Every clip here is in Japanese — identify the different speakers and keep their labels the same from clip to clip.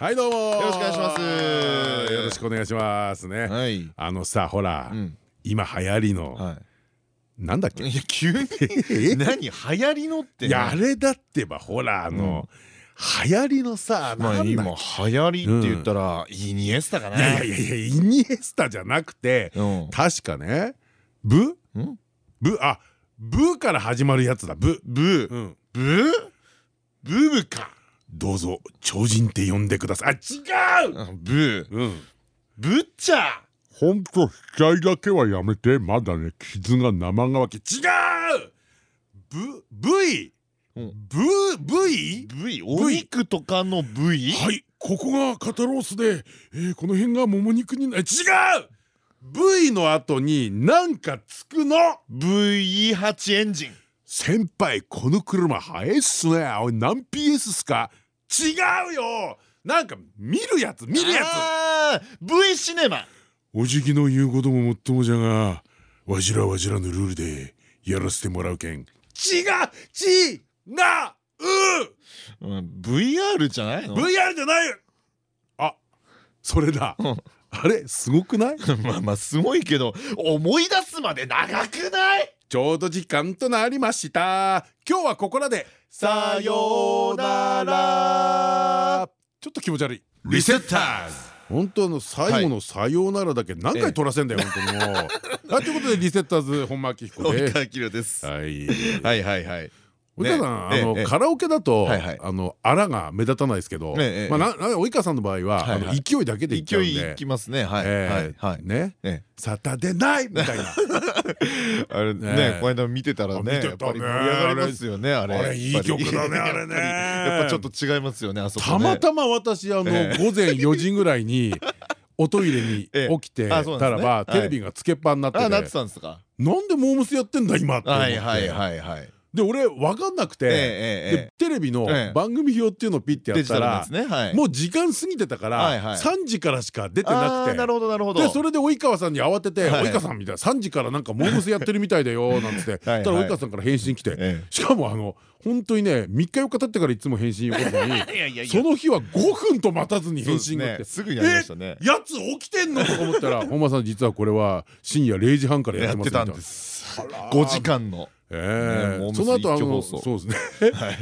Speaker 1: はいどうも。よ
Speaker 2: ろしくお願いします。
Speaker 1: よろしくお願いしますね、
Speaker 2: はい。
Speaker 1: あのさほら、
Speaker 2: ん。
Speaker 1: 今流行りの、
Speaker 2: は
Speaker 1: なんだっけ？
Speaker 2: い。いや急に？何？流行りのって。
Speaker 1: いやあれだってばほらあの、流行りのさ
Speaker 2: まあ今流行りって言ったらイニエスタか
Speaker 1: けいやい
Speaker 2: ね。
Speaker 1: やいやイニエスタじゃなくて、
Speaker 2: うん。
Speaker 1: 確かねブ？
Speaker 2: ん？
Speaker 1: ブ？あブから始まるやつだ。ブ。
Speaker 2: ブ。
Speaker 1: うん。
Speaker 2: ブ？ブブか。
Speaker 1: どうぞ超人って呼んでください。あ違う！
Speaker 2: あブ
Speaker 1: うん。
Speaker 2: ブッチャー。
Speaker 1: ほんと額だけはやめて。まだね傷が生乾き。違う！ブブイ
Speaker 2: うん。
Speaker 1: ブブイ
Speaker 2: 部位？お肉とかの部位？
Speaker 1: はい。ここが肩ロースで、えーこの辺がもも肉にな違う！V の後になんかつくの。
Speaker 2: V8 エンジン。
Speaker 1: 先輩この車速いっすね。おい何 PS っすか？違うよ！なんか見るやつ見るや
Speaker 2: あー V シネマ。
Speaker 1: つおじぎの言うことももっともじゃがわじらわじらのルールでやらせてもらうけん。違うちなう。
Speaker 2: うん VR じゃないの
Speaker 1: ？VR じゃない。あそれだ。
Speaker 2: う ん
Speaker 1: あれすごくない？
Speaker 2: まあまあすごいけど思い出すまで長くない？
Speaker 1: ちょうど時間となりました。今日はここらで
Speaker 2: さようなら。
Speaker 1: ちょっと気持ち悪い。リセッターズ。本当の最後のさようならだけ何回取らせんだよ本当にもう。はいということでリセッターズ本間明彦で
Speaker 2: す。は
Speaker 1: はい。
Speaker 2: いはいはい
Speaker 1: 及川さんあ
Speaker 2: ええ。
Speaker 1: のカラオケだとあのあらが目立たないですけど
Speaker 2: ええ
Speaker 1: まあなな及川さんの場合は勢いだけで
Speaker 2: 勢いいきますね。はい。
Speaker 1: ええ。
Speaker 2: はい。はい。
Speaker 1: ね。
Speaker 2: え
Speaker 1: サタデーナイみたいな。
Speaker 2: あれ
Speaker 1: ね
Speaker 2: ねこの間見てたら
Speaker 1: ね
Speaker 2: ね。やっぱり盛り上がりますよねあれ。
Speaker 1: あれ。いい曲だねあれね。
Speaker 2: やっぱちょっと違いますよねあそこね。
Speaker 1: たまたま私あの午
Speaker 2: え。
Speaker 1: 前4時ぐらいに おトイレに
Speaker 2: ええ。
Speaker 1: 起きてたらば
Speaker 2: はい。
Speaker 1: テレビがつけっぱになって
Speaker 2: あなって
Speaker 1: て
Speaker 2: たんですか。
Speaker 1: なんでモームスやってんだ今って思って。
Speaker 2: はいはいはいはい
Speaker 1: で俺分かんなくてテレビの
Speaker 2: ええ。
Speaker 1: 番組表っていうのをピッてやったらもう時間過ぎてたから
Speaker 2: はいはい。
Speaker 1: 3時からしか出てなく
Speaker 2: あーなるほどなるほど。
Speaker 1: てでそれで及川さんに慌てて「
Speaker 2: はい
Speaker 1: 及川さん」みたいな「3時からなんかモームスやってるみたいだよ」なんつって。たら及川さんから返信来て
Speaker 2: え
Speaker 1: しかもあの本当にね3日4日経ってからいつも返信よこすのに その日は5分と待たずに返信が来て
Speaker 2: すぐにやりましたね。
Speaker 1: えやつ起きてんのとか思ったら本間さん実はこれは深夜0時半からやっ
Speaker 2: てたん
Speaker 1: てますみたいな。
Speaker 2: です。
Speaker 1: あら
Speaker 2: 5時間の
Speaker 1: ええ。その後あのそうですね。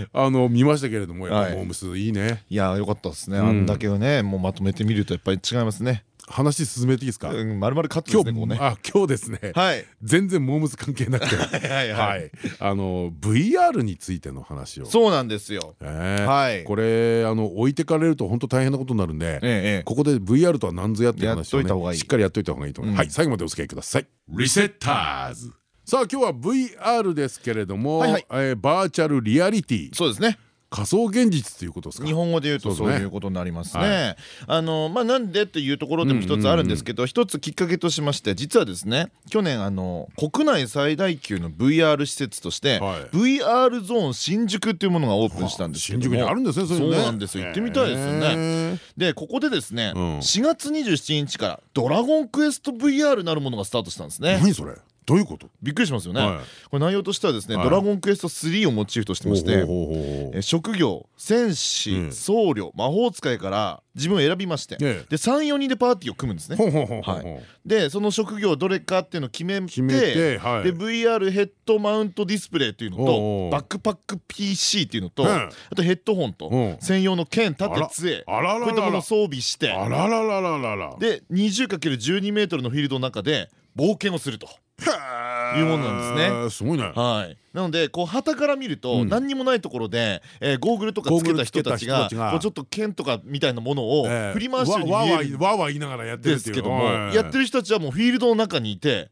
Speaker 1: あの見ましたけれどもやっぱ
Speaker 2: はい。
Speaker 1: モームスいいね。
Speaker 2: いや良かったですね。
Speaker 1: うん。
Speaker 2: あんだけねもうまとめてみるとやっぱり違いますね。
Speaker 1: 話進めていいですか？
Speaker 2: うんまるまるカット
Speaker 1: 今日あ今日ですね。
Speaker 2: はい。
Speaker 1: 全然モームス関係なくて。
Speaker 2: はい
Speaker 1: は
Speaker 2: はい。
Speaker 1: い。あの VR についての話を。
Speaker 2: そうなんですよ。
Speaker 1: ええ。
Speaker 2: はい。
Speaker 1: これあの置いてかれると本当大変なことになるんで
Speaker 2: ええ
Speaker 1: ここで VR とは何ぞやっていう話をしっかりやっといた方がいいと思います、
Speaker 2: うん
Speaker 1: はい。最後までお付き合いください。リセッターズさあ今日は VR ですけれども、えーバーチャルリアリティ。
Speaker 2: そうですね。
Speaker 1: 仮想現実ということですか？
Speaker 2: 日本語で言うと
Speaker 1: そう
Speaker 2: いうことになります
Speaker 1: は
Speaker 2: ね。あのまあなんでっていうところでも一つあるんですけど一つきっかけとしまして実はですね去年あの国内最大級の VR 施設として
Speaker 1: はい。
Speaker 2: VR ゾーン新宿っていうものがオープンしたんですけども。
Speaker 1: 新宿にあるんですねそう
Speaker 2: なんですよ。行ってみたいですよね。
Speaker 1: ね
Speaker 2: でここでですね
Speaker 1: うん。
Speaker 2: 4月27日から「ドラゴンクエスト VR」なるものがスタートしたんですね。
Speaker 1: 何それ？どういうこと？
Speaker 2: びっくりしますよね。
Speaker 1: はい。
Speaker 2: これ内容としてはですね「
Speaker 1: はい。
Speaker 2: ドラゴンクエスト3」をモチーフとしてまして職業戦士、
Speaker 1: うん。
Speaker 2: 僧侶魔法使いから自分を選びまして、
Speaker 1: ええ。
Speaker 2: で34人でパーティーを組むんですね。でその職業どれかっていうのを決めて
Speaker 1: 決めてはい。
Speaker 2: で VR ヘッドマウントディスプレイっていうのとバックパック PC っていうのと、
Speaker 1: うん。
Speaker 2: あとヘッドホンと
Speaker 1: うん。
Speaker 2: 専用の剣盾杖こういったものを装備してで 20×12 メートルのフィールドの中で冒険をすると。
Speaker 1: い
Speaker 2: いうものなんですね。
Speaker 1: すごいね。
Speaker 2: はい、なのでこう旗から見ると
Speaker 1: うん。
Speaker 2: 何にもないところで、えーゴーグルとかつけた人たちがこうちょっと剣とかみたいなものを
Speaker 1: ええ
Speaker 2: 振り回してる
Speaker 1: わわわわわ言いながらやってる
Speaker 2: ですけども
Speaker 1: はい
Speaker 2: やってる人たちはもうフィールドの中にいて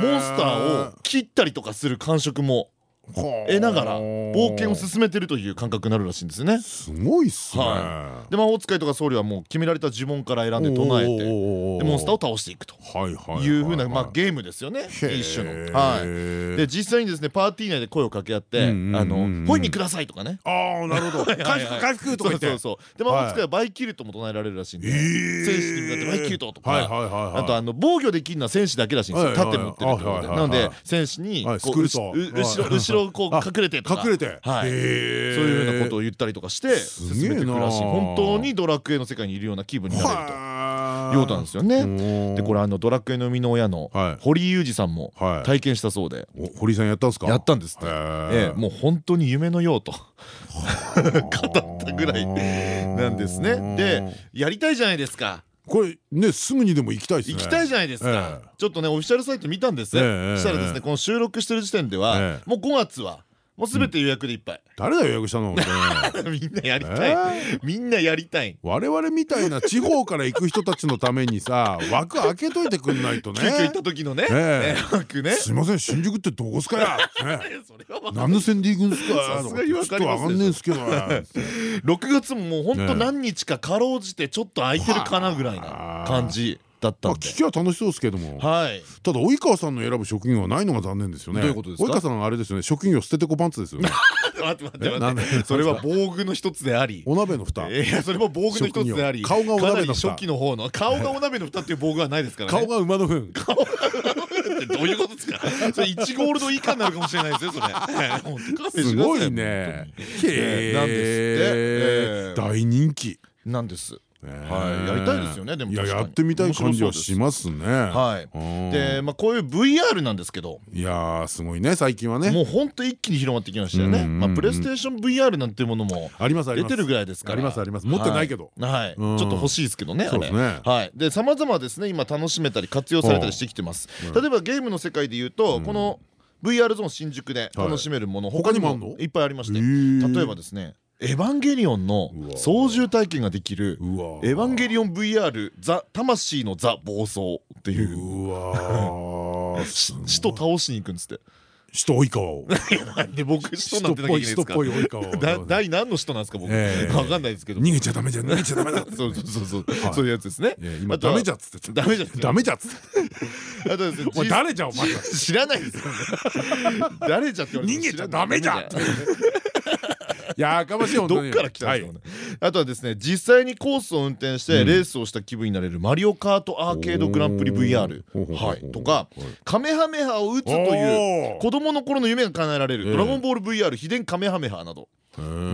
Speaker 2: モンスターを切ったりとかする感触も得ながら冒険を進めてるという感覚になるらしいんですよね。
Speaker 1: すごいっすね。
Speaker 2: はで魔法使いとか僧侶はもう決められた呪文から選んで唱えてでモンスターを倒していくというふうなまあゲームですよね。一種の。はい。で実際にですねパーティー内で声を掛け合って「あのホイミください」とかね。
Speaker 1: ああなるほど。回復回復とか言って。
Speaker 2: そうそうで魔法使いはバイキルトも唱えられるらしいんで戦士に向かってバイキルトとかあとあの防御できるのは戦士だけらしいんですよ。盾持ってるってことでなので戦士に後ろ後ろこう隠れてとか。
Speaker 1: 隠れて。
Speaker 2: そういうふうなことを言ったりとかして進めていくらしい。本当にドラクエの世界にいるような気分になれると。いうことなんですよね。でこれあのドラクエの生みの親の堀井裕二さんも体験したそうで。
Speaker 1: 堀井さんやったんですか？
Speaker 2: やったんですって。ええもう本当に夢のようと。語ったぐらいなんですね。でやりたいじゃないですか。
Speaker 1: これねすぐにでも行きたいですね。
Speaker 2: 行きたいじゃないですか。ちょっとねオフィシャルサイト見たんです。そしたらですねこの収録してる時点ではもう5月はもうすべて予約でいっぱい。
Speaker 1: 誰だ予約したの？
Speaker 2: みんなやりたい。みんなやりたい。
Speaker 1: 我々みたいな地方から行く人たちのためにさ、枠開けといてくんないとね。
Speaker 2: 急遽行った時のね。枠ね。
Speaker 1: すみません、新宿ってどこすかや？何の線で行くんですか？
Speaker 2: さすがにわかり
Speaker 1: ます。ねえんすけど。
Speaker 2: 6月ももう本当何日かかろうじてちょっと空いてるかなぐらいな感じ。だったんで。
Speaker 1: 聞きは楽しそうですけども。ただ及川さんの選ぶ職業はないのが残念ですよね。
Speaker 2: どういうことですか？
Speaker 1: 及川さんあれですよね。職業捨ててこパンツですよね。
Speaker 2: 待って待って待って。それは防具の一つであり。
Speaker 1: お鍋の蓋。
Speaker 2: いやそれも防具の一つであり。
Speaker 1: 顔がお鍋の蓋。
Speaker 2: 初期の方の。顔がお鍋の蓋っていう防具はないですから
Speaker 1: 顔が馬の糞。
Speaker 2: 顔が馬の糞ってどういうことですか？それ1ゴールド以下になるかもしれないですよそれ。
Speaker 1: すごいね。へえ大人気。
Speaker 2: なんですはい、やりたいですよね。でも
Speaker 1: いややってみたい感じはしますね。
Speaker 2: はい。で、まあこういう VR なんですけど。
Speaker 1: いやすごいね最近はね。
Speaker 2: もう本当一気に広まってきましたよね。まあプレイステーション VR なんていうものも
Speaker 1: あります
Speaker 2: 出てるぐらいですから。
Speaker 1: ありますあります。持ってないけど。
Speaker 2: はい。ちょっと欲しいですけどね。はい。でさまざまですね今楽しめたり活用されたりしてきてます。例えばゲームの世界で言うとこの VR ゾーン新宿で楽しめるもの他にもいっぱいありまして例えばですねエヴァンゲリオンの操縦体験ができるエヴァンゲリオン VR ザ魂のザ暴走っていう。使徒 倒しに行くんですって。
Speaker 1: 使徒及川を。
Speaker 2: で僕使徒なんてなきゃいけないですか？第 何の使徒なんですか僕。わかんないですけど。
Speaker 1: 逃げちゃダメじゃ逃げちゃダメだ。
Speaker 2: そうそうそうそう。そういうやつですね。
Speaker 1: 今ダメじゃっつって
Speaker 2: ダメじゃ
Speaker 1: ダメじゃっつって
Speaker 2: あとですね
Speaker 1: お前誰じゃお前。
Speaker 2: 知らないですよ誰じゃって
Speaker 1: 逃げちゃダメじゃやかましい
Speaker 2: どっから来たんですかねあとはですね実際にコースを運転してレースをした気分になれるマリオカートアーケードグランプリ VR はい。とかカメハメハを打つという子供の頃の夢が叶えられるドラゴンボール VR 秘伝カメハメハなど。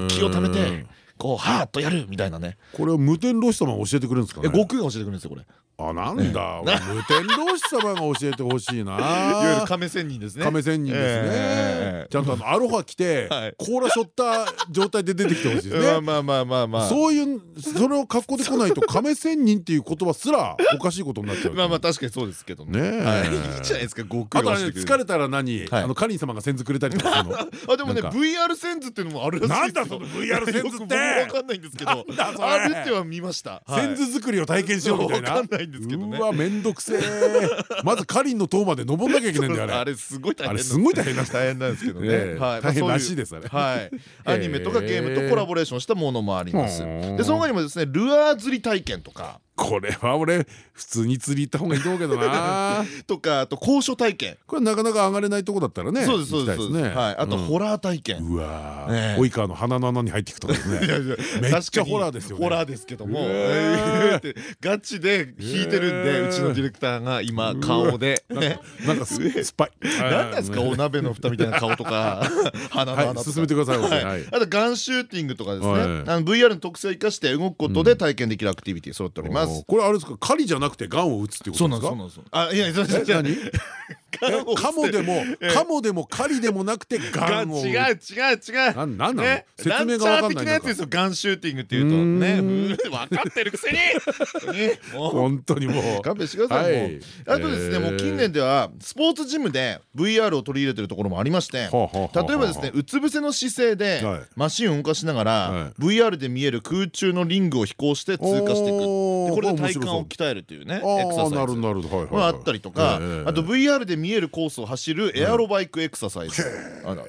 Speaker 2: 気をためてこうハーッとやるみたいなね。
Speaker 1: これは無天老師様が教えてくれるんですかね？
Speaker 2: 悟空が教えてくれるんですよこれ。
Speaker 1: あなんだ？無天老師様が教えてほしいな。い
Speaker 2: わゆる亀仙人ですね。
Speaker 1: 亀仙人ですね。ちゃんとあのアロハ着て甲羅しょった状態で出てきてほしいですね。
Speaker 2: まあまあまあまあ
Speaker 1: そういうそれを格好で来ないと亀仙人っていう言葉すらおかしいことになっちゃう。
Speaker 2: まあまあ確かにそうですけどね。い。いじゃないですか悟空
Speaker 1: あと疲れたら何？あのカリン様が先ずくれたりとか
Speaker 2: あでもね VR センズっていうのもあるらしい
Speaker 1: なんだその VR センズって
Speaker 2: わかんないんですけど。あるっては見ました。
Speaker 1: 仙豆作りを体験しようみたいな。
Speaker 2: わかんないんですけどね。
Speaker 1: うわめんどくせえ。まずカリンの塔まで登んなきゃいけない。んだよあれ
Speaker 2: あれすごい大変
Speaker 1: あれすごい大変なん
Speaker 2: 大変なんですけどね。
Speaker 1: 大変らしいですあれ
Speaker 2: はい。アニメとかゲームとコラボレーションしたものもあります。でその他にもですねルアー釣り体験とか
Speaker 1: これは俺普通に釣り行った方がいいと思うけどな。
Speaker 2: とかあと高所体験。
Speaker 1: これなかなか上がれないとこだったらね。
Speaker 2: そうですそうですね。はい。あとホラー体験。
Speaker 1: うわ及川の鼻の穴に入っていくとかですね。めっちゃホラーですよ
Speaker 2: ホラーですけども。ガチで弾いてるんでうちのディレクターが今顔で。
Speaker 1: なんかスパイ。
Speaker 2: 何ですかお鍋の蓋みたいな顔とか。鼻の穴とか。
Speaker 1: 進めてください
Speaker 2: あとガンシューティングとかですね。VR の特性を生かして動くことで体験できるアクティビティ揃っております
Speaker 1: これあれですか？狩りじゃなくてガンを打つってことですか？そうなんです
Speaker 2: あいや何？
Speaker 1: カモでもカモでも狩りでもなくてガンを。
Speaker 2: 違う違う違う。
Speaker 1: なんなんなの？説明が分かんない
Speaker 2: やつですよガンシューティングっていうと。ね分かってるくせに。
Speaker 1: 本当にもう。
Speaker 2: 勘弁してくださいもう。あとですねもう近年ではスポーツジムで VR を取り入れてるところもありまして例えばですねうつ伏せの姿勢でマシンを動かしながら VR で見える空中のリングを飛行して通過していくでこれで体幹を鍛えるというねエクササイズ。あったりとかあと VR で見えるコースを走るエアロバイクエクササイズ。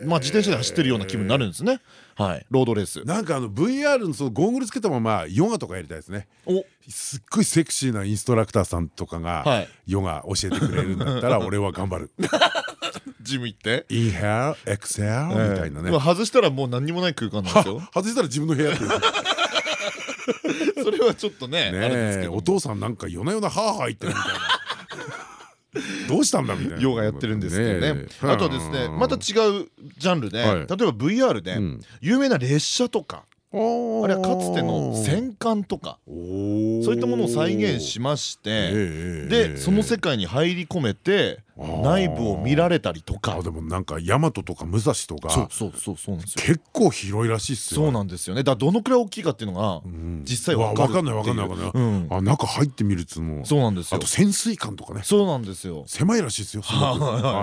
Speaker 2: まあ自転車で走ってるような気分になるんですね。はいロードレース。
Speaker 1: なんかあの VR のそのゴーグルつけたままヨガとかやりたいですね。すっごいセクシーなインストラクターさんとかがヨガ教えてくれるんだったら 俺は頑張る。
Speaker 2: ジム行って。
Speaker 1: インヘアエクセルみたいなね。
Speaker 2: 外したらもう何にもない空間なんですよ。
Speaker 1: 外したら自分の部屋って
Speaker 2: それはちょっとね
Speaker 1: お父さんなんか夜な夜なハーハー言ってるみたいなどうしたんだみたいな。
Speaker 2: ヨガやってるんですけどね。あとはですねまた違うジャンルで例えば VR で有名な列車とかあるいはかつての戦艦とかそういったものを再現しましてでその世界に入り込めて内部を見られたりとか。
Speaker 1: でもなんか大和とか武蔵とか
Speaker 2: そうそうそうそうなんですよ。
Speaker 1: 結構広いらしいっす
Speaker 2: よ。そうなんですよね。だどのくらい大きいかっていうのが実際わ
Speaker 1: かんないわかんないわかんない。あ中入ってみるっつうの
Speaker 2: そうなんですよ。
Speaker 1: あと潜水艦とかね。
Speaker 2: そうなんですよ。
Speaker 1: 狭いらしいですよ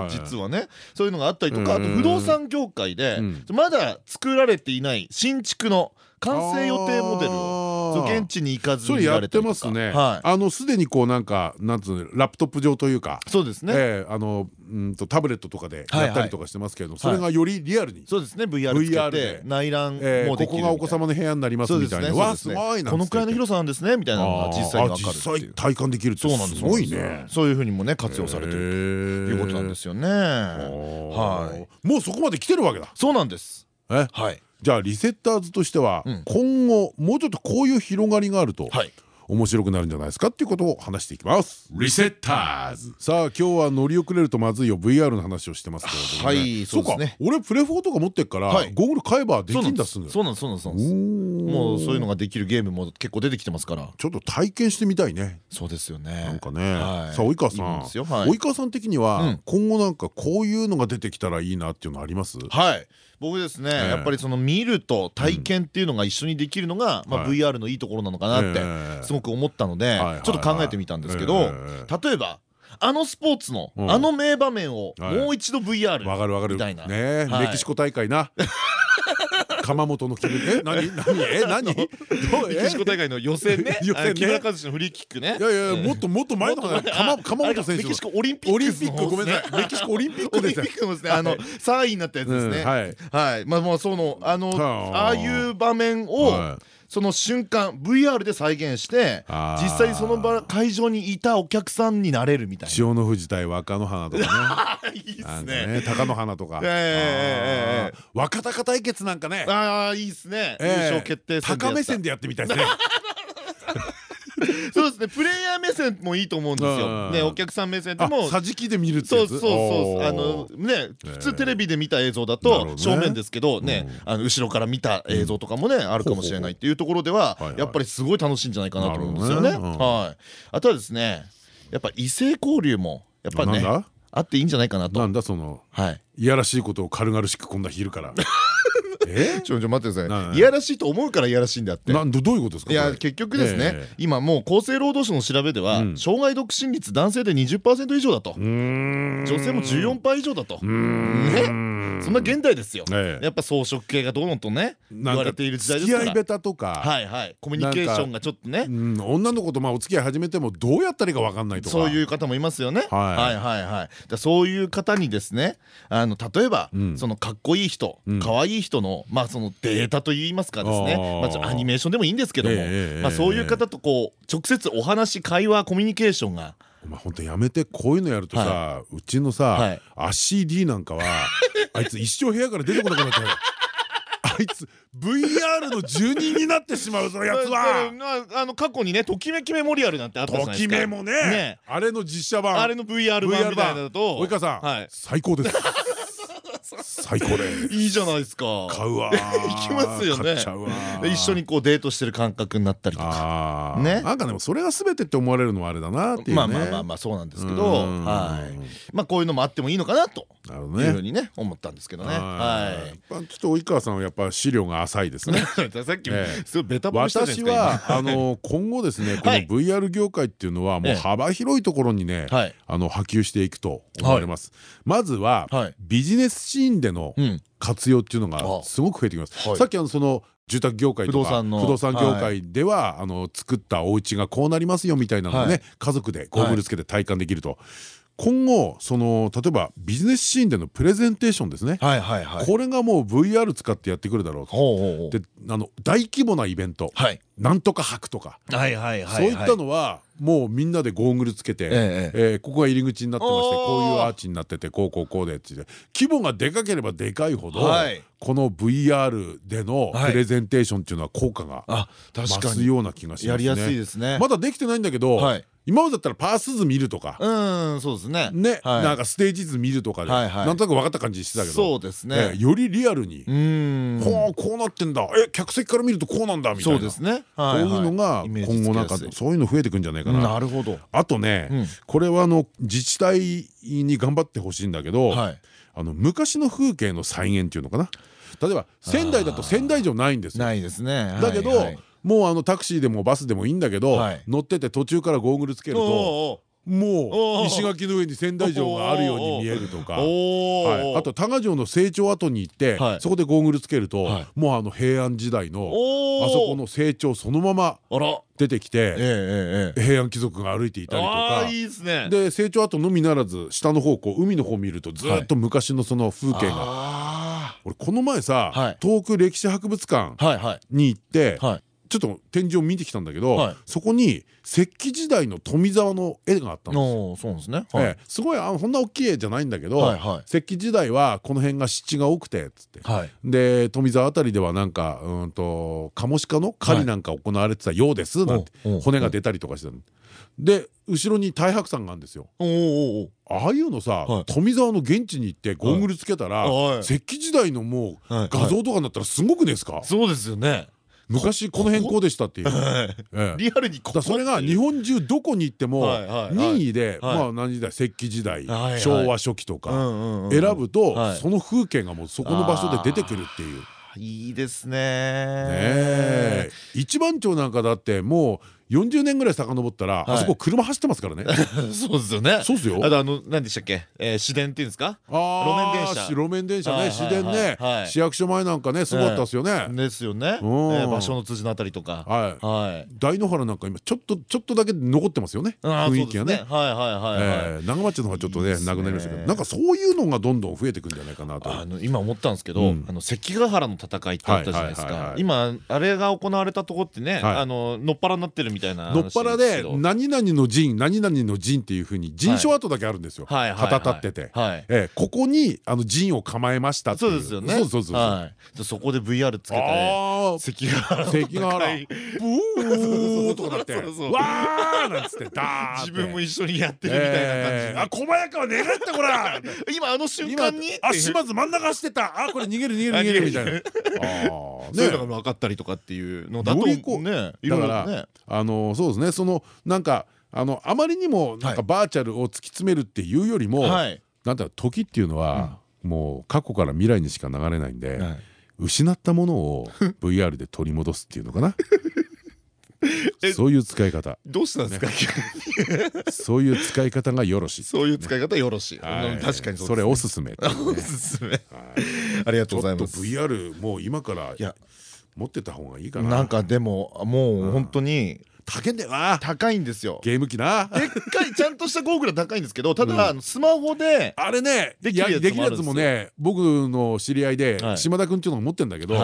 Speaker 2: 実はね。そういうのがあったりとかあと不動産業界でまだ作られていない新築の完成予定モデルを現地に行かずに
Speaker 1: やってますね。あのすでにこうなんかなんつうラップトップ上というか。
Speaker 2: そうですね。
Speaker 1: あのうんとタブレットとかでやったりとかしてますけどそれがよりリアルに。
Speaker 2: そうですね。VR で。内覧も
Speaker 1: ここがお子様の部屋になりますみたいな。わすごい
Speaker 2: このくらいの広さなんですねみたいなのが実際に分かる実際
Speaker 1: 体感できるってすごいね。
Speaker 2: そういうふうにもね活用されてるということなんですよね。はい。
Speaker 1: もうそこまで来てるわけだ。
Speaker 2: そうなんです。
Speaker 1: はいじゃあリセッターズとしては今後もうちょっとこういう広がりがあると面白くなるんじゃないですかっていうことを話していきます。リセッターズ。さあ今日は乗り遅れるとまずいよ VR の話をしてますけれどもはいそうですね。俺プレフォーとか持ってっからゴーグル買えばできんだすぐ。
Speaker 2: そうなんそうなんですもうそういうのができるゲームも結構出てきてますから。
Speaker 1: ちょっと体験してみたいね。
Speaker 2: そうですよね。
Speaker 1: なんかね。さあ及川さん。及川さん的には今後なんかこういうのが出てきたらいいなっていうのあります？
Speaker 2: はい僕ですねやっぱりその見ると体験っていうのが一緒にできるのが VR のいいところなのかなってすごく思ったのでちょっと考えてみたんですけど例えばあのスポーツのあの名場面をもう一度 VR みたいな。
Speaker 1: メキシコ大会な鎌本の気分。え？何？何？え？何？メ
Speaker 2: キシコ大会の予選ね？木村和志のフリーキックね。
Speaker 1: いやいやもっともっと前の話鎌本選手
Speaker 2: メキシコオリンピック
Speaker 1: オリンピックごめんなさい。メキシコオリンピックです
Speaker 2: ね。あの3位になったやつですね。はい。まあもうそのあのあ。あいう場面をその瞬間 VR で再現して実際にその場会場にいたお客さんになれるみたいな。
Speaker 1: 千代の富士対若乃花とか
Speaker 2: ね。いいですね。
Speaker 1: 貴乃花とか。若隆対決なんかね。
Speaker 2: ああいいですね。優勝決定
Speaker 1: 戦高目線でやってみたいですね
Speaker 2: そうですね。プレイヤー目線もいいと思うんですよ。ねお客さん目線でも。
Speaker 1: 桟敷で見る
Speaker 2: そうそうそうあのね普通テレビで見た映像だと正面ですけどねあの後ろから見た映像とかもねあるかもしれないっていうところではやっぱりすごい楽しいんじゃないかなと思うんですよね。はい。あとはですねやっぱ異性交流もやっぱねあっていいんじゃないかなと。
Speaker 1: なんだそのい。やらしいことを軽々しくこんな昼から。
Speaker 2: え ちょちょ待ってください。い。やらしいと思うからいやらしいんだって。
Speaker 1: なんどういうことですか？
Speaker 2: いや結局ですね今もう厚生労働省の調べでは障害独身率男性で20%以上だと。女性も14%以上だと。ねそんな現代ですよ。やっぱ装飾系がどうのとね言われている時代ですから。
Speaker 1: 付き合いベタとか。
Speaker 2: はいはい。コミュニケーションがちょっとね。
Speaker 1: 女の子とまあお付き合い始めてもどうやったらいいか分かんないとか。
Speaker 2: そういう方もいますよね。はい。はいはいそういう方にですねあの例えばそのかっこいい人可愛い人のまあそのデータといいますかですね。まあアニメーションでもいいんですけども。まあそういう方とこう直接お話会話コミュニケーションが
Speaker 1: お前本当やめてこういうのやるとさうちのさアッシー D なんかは あいつ一生部屋から出てこなくなっちゃうあいつ VR の住人になってしまうぞやつは。
Speaker 2: あの過去にねときめきメモリアルなんてあったじゃないですか。
Speaker 1: ときめもね。あれの実写版。
Speaker 2: あれの VR 版みたいなのと。
Speaker 1: 及川さん最高です最高で
Speaker 2: いいじゃないですか。
Speaker 1: 買うわ
Speaker 2: 行きますよね。一緒にこうデートしてる感覚になったりとか。ね。
Speaker 1: なんかでもそれが全てって思われるのはあれだなっていうまあ
Speaker 2: まあまあまあそうなんですけど。はい。まあこういうのもあってもいいのかなというふうにね思ったんですけどね。はい。
Speaker 1: ちょっと及川さんはやっぱ資料が浅いですね。
Speaker 2: さっきすごいベタ
Speaker 1: ボ私はあの 今後ですねこの VR 業界っていうのはもう幅広いところにねあの波及していくと思われます。まずはビジネスシーンでの活用っていうのがすごく増えてきます。さっきあのその住宅業界とか不動産業界ではあの作ったお家がこうなりますよみたいなのをね家族でゴーグルつけて体感できると。今後その例えばビジネスシーンでのプレゼンテーションですね。これがもう VR 使ってやってくるだろうと。であの大規模なイベント、はい、なんとか博とか。そういったのはもうみんなでゴーグルつけて、ええここが入り口になってましてこういうアーチになっててこうこうこうでって。規模がでかければでかいほど、この VR でのプレゼンテーションっていうのは効果が増すような気がしますね。まだできてないんだけど、今までだったらパース図見るとか。
Speaker 2: うんそうですね。
Speaker 1: ねなんかステージ図見るとか。でなんとなく分かった感じしてたけど。
Speaker 2: そうですね。
Speaker 1: よりリアルに。こうこうなってんだ。え客席から見るとこうなんだみたいな。そうですね。こういうのが今後なんかそういうの増えてくんじゃないかな。
Speaker 2: なるほど。
Speaker 1: あとねこれはあの自治体に頑張ってほしいんだけどあの昔の風景の再現っていうのかな。例えば仙台だと仙台城ないんですよ。
Speaker 2: ないですね。
Speaker 1: だけどもうあのタクシーでもバスでもいいんだけど、はい、乗ってて途中からゴーグルつけるともう石垣の上に仙台城があるように見えるとか、はい、あと多賀城の成長跡に行って、はい、そこでゴーグルつけると、はい、もうあの平安時代のあそこの成長そのまま出てきて平安貴族が歩いていたりとか。で成長跡のみならず下の方こう海の方見るとずっと昔のその風景が。俺この前さ、遠く歴史博物館に行って、ちょっと展示を見てきたんだけど、はい、そこに石器時代の富澤の絵があったんですそうですね、はい。えすごいあこんな大きい絵じゃないんだけど、はいはい、石器時代はこの辺が湿地が多くてっつって、はい、で富澤あたりではなんかうんとカモシカの狩りなんか行われてたようですなんて骨が出たりとかしてで。後ろに太白山があるんですよ。ああいうのさ、富澤の現地に行ってゴーグルつけたら、石器時代のもう画像とかになったらすごくですか？
Speaker 2: そうですよね
Speaker 1: 昔この辺こうでしたっていう。
Speaker 2: リアルに
Speaker 1: それが日本中どこに行っても任意でまあ何時代石器時代昭和初期とか選ぶとその風景がもうそこの場所で出てくるっていう。
Speaker 2: いいですね。
Speaker 1: 一番町なんかだってもう40年ぐらい遡ったらあそこ車走ってますからね。
Speaker 2: そうですよね。
Speaker 1: そうですよ。
Speaker 2: あとあの何でしたっけ？市電っていうんですか？路面電車。
Speaker 1: 路面電車ね。市電ね。市役所前なんかねすごかったですよね。
Speaker 2: ですよね。場所の辻のあたりとか。
Speaker 1: はい。大野原なんか今ちょっとちょっとだけ残ってますよね。雰囲気がね。はいはいはい長町の方がちょっとねなくなりましたけどなんかそういうのがどんどん増えていくんじゃないかなと。
Speaker 2: 今思ったんですけどあの関ヶ原の戦いってあったじゃないですか。今あれが行われたとこってねあののっぱらになってるみたいな
Speaker 1: のっぱらで何々の陣何々の陣っていうふうに陣所跡だけあるんですよ。旗立ってて。ここにあの陣を構えました
Speaker 2: そうですよね。そうそうそうそこで VR つけて関ヶ原
Speaker 1: 関ヶ原。ブーとかなって。わーなんつってダ
Speaker 2: ー自分も一緒にやってるみたいな感じ。
Speaker 1: あ小早川願ってごらん
Speaker 2: 今あの瞬間に？
Speaker 1: あ島津真ん中走ってた。あこれ逃げる逃げる逃げるみたいな。
Speaker 2: そういうのが分かったりとかっていうのだとね。
Speaker 1: だからあのそうですねそのなんかあのあまりにもなんかバーチャルを突き詰めるっていうよりも、はい、なんだ時っていうのは、もう過去から未来にしか流れないんで、はい、失ったものを VR で取り戻すっていうのかな。そういう使い方。
Speaker 2: どうしたんですか？
Speaker 1: そういう使い方がよろしい。
Speaker 2: そういう使い方よろしい。確かに
Speaker 1: それおすすめ。
Speaker 2: おすすめ。ありがとうございます。
Speaker 1: VR もう今から持ってた方がいいかな。
Speaker 2: なんかでももう本当に
Speaker 1: 高いんだよな。
Speaker 2: 高いんですよ。
Speaker 1: ゲーム機な。
Speaker 2: でっかいちゃんとしたゴーグルは高いんですけどただスマホで
Speaker 1: あれねできるやつもね僕の知り合いで島田君っていうのを持ってるんだけど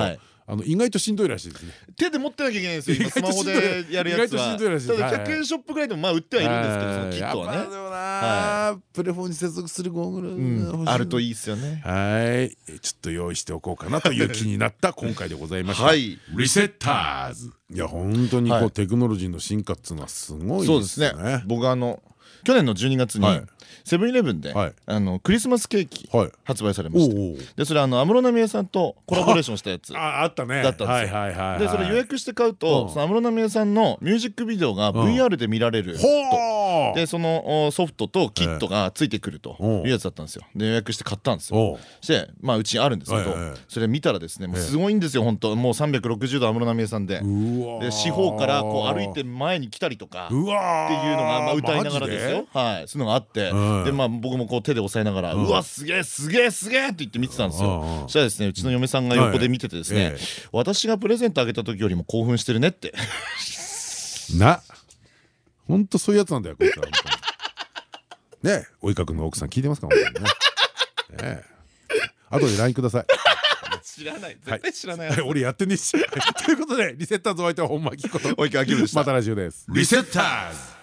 Speaker 1: あの意外としんどいらしいですね。
Speaker 2: 手で持ってなきゃいけないんですよ。スマホでやるやつは。ただ100円ショップぐらいでもまあ売ってはいるんですけどそのキットは
Speaker 1: ね。プレフォンに接続するゴー
Speaker 2: グルあるといいですよね。
Speaker 1: はい。ちょっと用意しておこうかなという気になった今回でございました。リセッターズ。いや本当にこうテクノロジーの進化っていうのはすごいですね。
Speaker 2: 僕あの去年の12月にセブンイレブンであのクリスマスケーキ発売されましてでそれあの安室奈美恵さんとコラボレーションしたやつ。
Speaker 1: ああったね。
Speaker 2: だったんですよ。でそれ予約して買うと安室奈美恵さんのミュージックビデオが VR で見られると。でそのソフトとキットがついてくるというやつだったんですよ。で予約して買ったんですよ。してまあうちにあるんですけどそれ見たらですねもうすごいんですよ本当。もう360度安室奈美恵さんで。で四方からこう歩いて前に来たりとかっていうのがまあ歌いながらですよよはい。そういうのがあって。でまあ僕もこう手で押さえながら「うわすげえすげえすげえ!」って言って見てたんですよ。そしたらですねうちの嫁さんが横で見ててですね私がプレゼントあげた時よりも興奮してるねって。
Speaker 1: な。本当そういうやつなんだよこいつはね及川君の奥さん聞いてますかね。後で LINE ください。
Speaker 2: 知らない。絶対知らない
Speaker 1: 俺やってねえし。ということでリセッターズお相手は本間明子と。
Speaker 2: 及川明でした。
Speaker 1: また来週です。リセッターズ